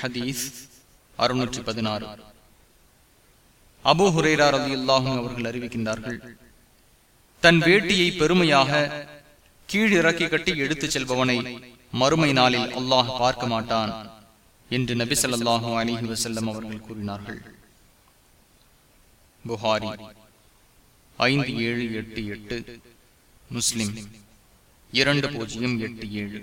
ஹதீஸ் அறுநூற்றி பதினாறு அபு ஹுரேரா ரவி அல்லாஹும் அவர்கள் அறிவிக்கின்றார்கள் தன் வேட்டியை பெருமையாக கீழிறக்கி கட்டி எடுத்துச் செல்பவனை மறுமை நாளில் அல்லாஹ் பார்க்க மாட்டான் என்று நபி ஸல்லல்லாஹு அலிஹி வசல்லம் அவர்கள் கூறினார்கள். புகாரி ஐந்து ஏழு எட்டு எட்டு முஸ்லிம் இரண்டு பூஜ்ஜியம் எட்டு ஏழு.